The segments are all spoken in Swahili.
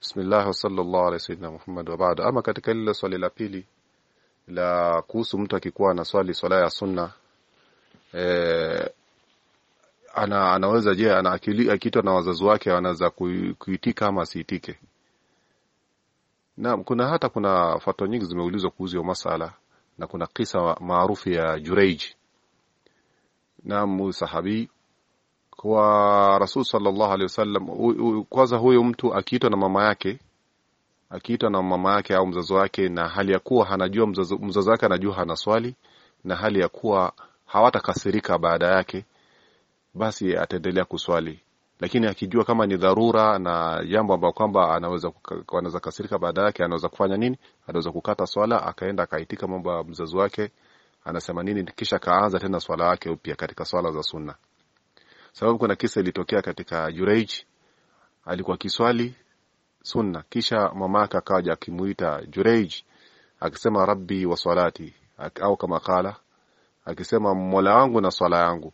Bismillah wa sallallahu ala sayyidina Muhammad wa ba'da. Ama katika lile swali la pili la kuhusu mtu akikuwa na swali swala ya sunna e, ana anaweza je ana akitwa na wazazi wake anaweza kuitika ama asiitike Naam, kuna hata kuna fatwa nyingi zimeulizwa kuhusu hiyo masala na kuna kisa maarufu ya Jureij. Naam, sahabi kwa Rasul sallallahu alaihi wasallam, kwanza huyo mtu akiitwa na mama yake akiitwa na mama yake au mzazi wake, na hali ya kuwa anajua mzazi, wake anajua hana swali, na hali ya kuwa hawatakasirika baada yake, basi ataendelea kuswali lakini akijua kama ni dharura na jambo ambalo kwamba anaweza anaweza kasirika baada yake, anaweza kufanya nini? Anaweza kukata swala akaenda akaitika mambo ya mzazi wake, anasema nini, kisha kaanza tena swala yake upya katika swala za sunna. Sababu kuna kisa ilitokea katika Jureij, alikuwa kiswali sunna, kisha mama yake akaja akimuita Jureij akisema rabbi wa salati, au kama kala akisema mola wangu na swala yangu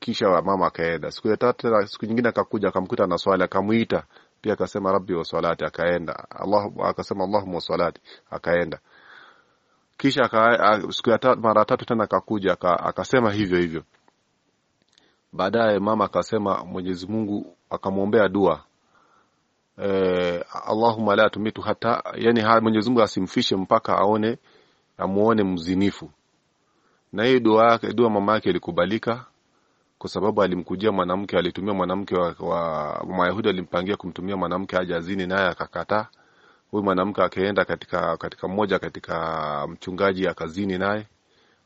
kisha mama akaenda. Siku ya tatu siku nyingine akakuja akamkuta na swali, akamuita pia akasema rabbi wa salati, akaenda. Allah akasema allahumma wa salati, akaenda. Kisha siku ya tatu, mara tatu tena akakuja aka, akasema hivyo hivyo. Baadaye mama akasema Mwenyezi Mungu akamwombea dua eh, Allahumma la tumitu hata, yani Mwenyezi Mungu asimfishe mpaka aone amuone mzinifu. Na hiyo dua yake dua mama yake ilikubalika kwa sababu alimkujia mwanamke, alitumia mwanamke wa, wa Mayahudi alimpangia kumtumia mwanamke aje azini, naye akakataa. Huyu mwanamke akaenda katika katika mmoja katika mchungaji akazini naye.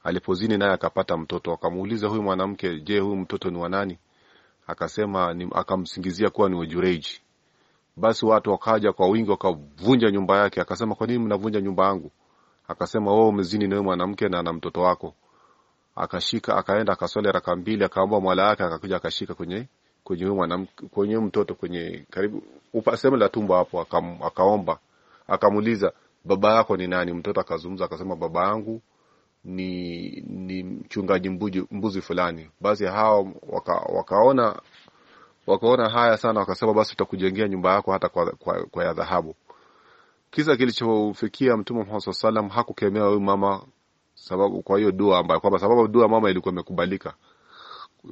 Alipozini naye akapata mtoto, akamuuliza huyu mwanamke, je, huyu mtoto ni wa nani? Akasema ni, akamsingizia kuwa ni Wajureji. Basi watu wakaja kwa wingi wakavunja nyumba yake. Akasema, kwa nini mnavunja nyumba yangu? Akasema, wewe umezini na mwanamke na na mtoto wako akashika akaenda akaswali raka mbili akaomba mwala yake akakuja akashika kwenye kwenye huyo mwanamke kwenye mtoto kwenye karibu upa sehemu la tumbo hapo akaomba akamuuliza baba yako ni nani mtoto akazungumza akasema baba yangu ni ni mchungaji mbuzi, mbuzi fulani. Basi hao waka, wakaona wakaona haya sana wakasema basi tutakujengea nyumba yako hata kwa, kwa, kwa ya dhahabu. Kisa kilichofikia mtume Muhammad sallallahu alaihi hakukemea huyu mama sababu kwa hiyo dua ambayo kwamba sababu dua mama ilikuwa imekubalika.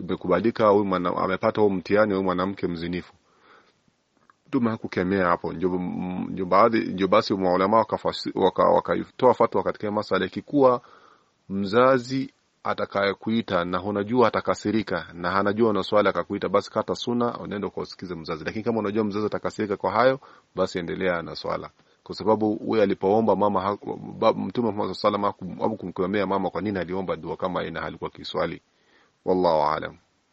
Imekubalika, huyu amepata huo mtihani, huyu mwanamke mzinifu. Mtume hakukemea hapo, ndio baadhi ndio basi maulama wakafasi- waka- waka, fatwa katika masala, ikikuwa mzazi atakayekuita na unajua atakasirika na anajua una swali akakuita, basi kata suna, unaenda ukausikize mzazi. Lakini kama unajua mzazi atakasirika kwa hayo, basi endelea na swala, kwa sababu wewe alipoomba mama Mtume Muhammad sallallahu alaihi wasallam hakumkemea mama kwa nini aliomba dua kama ina halikuwa kiswali. Wallahu aalam.